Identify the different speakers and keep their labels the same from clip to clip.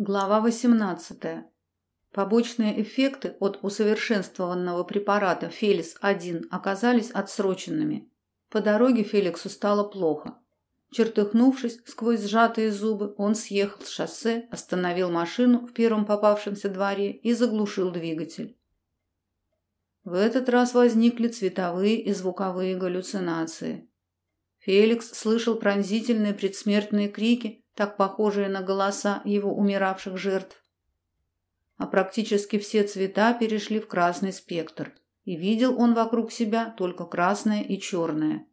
Speaker 1: Глава 18. Побочные эффекты от усовершенствованного препарата Фелис-1 оказались отсроченными. По дороге Феликсу стало плохо. Чертыхнувшись сквозь сжатые зубы, он съехал с шоссе, остановил машину в первом попавшемся дворе и заглушил двигатель. В этот раз возникли цветовые и звуковые галлюцинации. Феликс слышал пронзительные предсмертные крики, так похожие на голоса его умиравших жертв. А практически все цвета перешли в красный спектр, и видел он вокруг себя только красное и черное.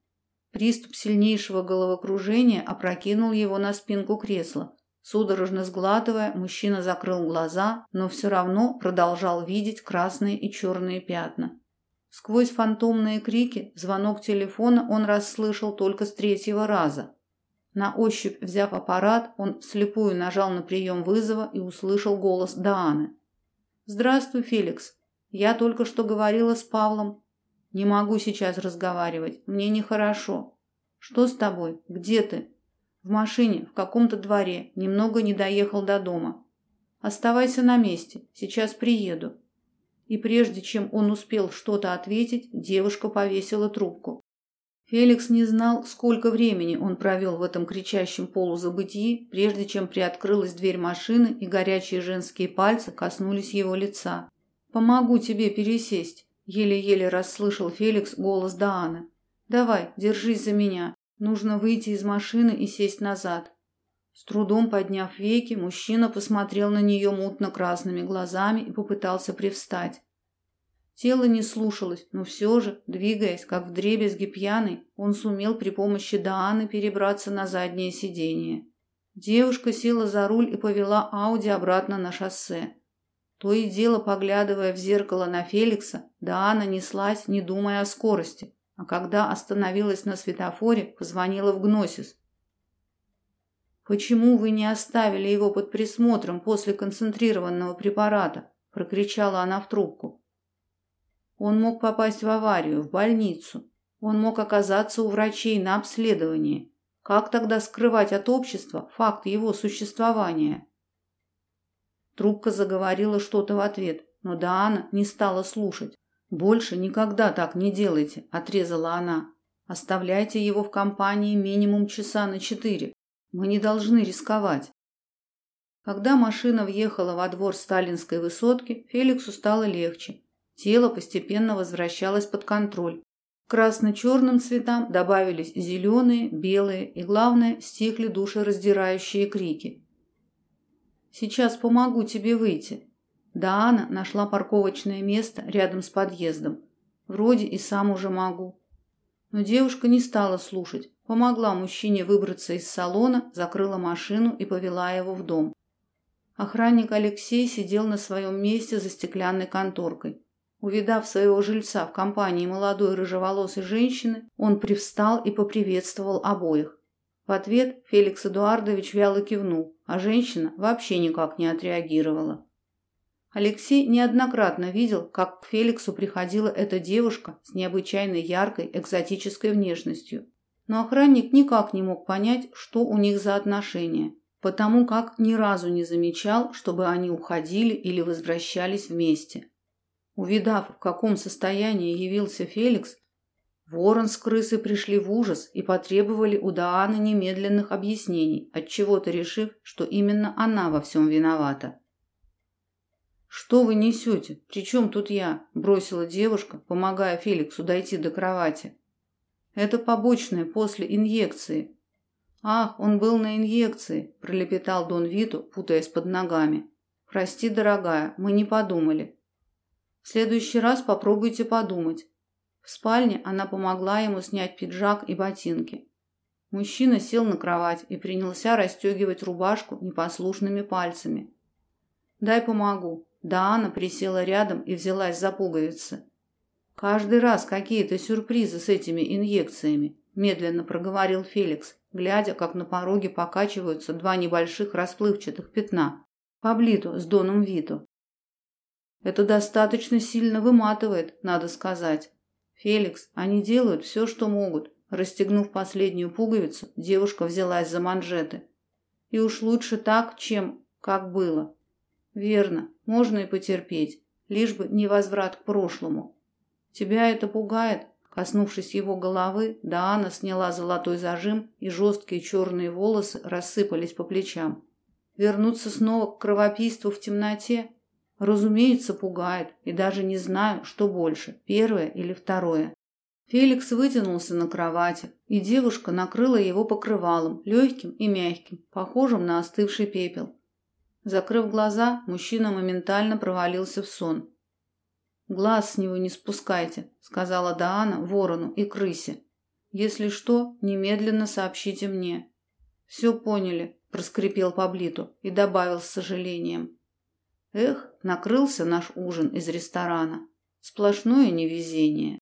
Speaker 1: Приступ сильнейшего головокружения опрокинул его на спинку кресла. Судорожно сглатывая, мужчина закрыл глаза, но все равно продолжал видеть красные и черные пятна. Сквозь фантомные крики звонок телефона он расслышал только с третьего раза. На ощупь взяв аппарат, он вслепую нажал на прием вызова и услышал голос Дааны. «Здравствуй, Феликс. Я только что говорила с Павлом. Не могу сейчас разговаривать. Мне нехорошо. Что с тобой? Где ты?» «В машине, в каком-то дворе. Немного не доехал до дома. Оставайся на месте. Сейчас приеду». И прежде чем он успел что-то ответить, девушка повесила трубку. Феликс не знал, сколько времени он провел в этом кричащем полузабытии, прежде чем приоткрылась дверь машины и горячие женские пальцы коснулись его лица. «Помогу тебе пересесть», – еле-еле расслышал Феликс голос Дааны. «Давай, держись за меня. Нужно выйти из машины и сесть назад». С трудом подняв веки, мужчина посмотрел на нее мутно-красными глазами и попытался привстать. Тело не слушалось, но все же, двигаясь, как вдребезги пьяный, он сумел при помощи Дааны перебраться на заднее сиденье. Девушка села за руль и повела Ауди обратно на шоссе. То и дело, поглядывая в зеркало на Феликса, Даана неслась, не думая о скорости, а когда остановилась на светофоре, позвонила в Гносис. «Почему вы не оставили его под присмотром после концентрированного препарата?» – прокричала она в трубку. Он мог попасть в аварию, в больницу. Он мог оказаться у врачей на обследовании. Как тогда скрывать от общества факт его существования? Трубка заговорила что-то в ответ, но Даана не стала слушать. «Больше никогда так не делайте», – отрезала она. «Оставляйте его в компании минимум часа на четыре. Мы не должны рисковать». Когда машина въехала во двор сталинской высотки, Феликсу стало легче. Тело постепенно возвращалось под контроль. К красно-черным цветам добавились зеленые, белые и, главное, стихли душераздирающие крики. «Сейчас помогу тебе выйти». Даана нашла парковочное место рядом с подъездом. Вроде и сам уже могу. Но девушка не стала слушать. Помогла мужчине выбраться из салона, закрыла машину и повела его в дом. Охранник Алексей сидел на своем месте за стеклянной конторкой. Увидав своего жильца в компании молодой рыжеволосой женщины, он привстал и поприветствовал обоих. В ответ Феликс Эдуардович вяло кивнул, а женщина вообще никак не отреагировала. Алексей неоднократно видел, как к Феликсу приходила эта девушка с необычайно яркой экзотической внешностью. Но охранник никак не мог понять, что у них за отношения, потому как ни разу не замечал, чтобы они уходили или возвращались вместе. Увидав, в каком состоянии явился Феликс, Ворон с крысой пришли в ужас и потребовали у Дааны немедленных объяснений, отчего-то решив, что именно она во всем виновата. «Что вы несете? При чем тут я?» – бросила девушка, помогая Феликсу дойти до кровати. «Это побочное после инъекции». «Ах, он был на инъекции», – пролепетал Дон Виту, путаясь под ногами. «Прости, дорогая, мы не подумали. В следующий раз попробуйте подумать. В спальне она помогла ему снять пиджак и ботинки. Мужчина сел на кровать и принялся расстегивать рубашку непослушными пальцами. «Дай помогу». Да, она присела рядом и взялась за пуговицы. «Каждый раз какие-то сюрпризы с этими инъекциями», медленно проговорил Феликс, глядя, как на пороге покачиваются два небольших расплывчатых пятна. Паблиту с Доном Виту. Это достаточно сильно выматывает, надо сказать. Феликс, они делают все, что могут. Расстегнув последнюю пуговицу, девушка взялась за манжеты. И уж лучше так, чем как было. Верно, можно и потерпеть, лишь бы не возврат к прошлому. Тебя это пугает? Коснувшись его головы, Даана сняла золотой зажим, и жесткие черные волосы рассыпались по плечам. Вернуться снова к кровопийству в темноте? Разумеется, пугает, и даже не знаю, что больше, первое или второе. Феликс вытянулся на кровати, и девушка накрыла его покрывалом, легким и мягким, похожим на остывший пепел. Закрыв глаза, мужчина моментально провалился в сон. Глаз с него не спускайте, сказала Даана ворону и крысе. Если что, немедленно сообщите мне. Все поняли, проскрипел Паблито и добавил с сожалением: Эх, накрылся наш ужин из ресторана. Сплошное невезение.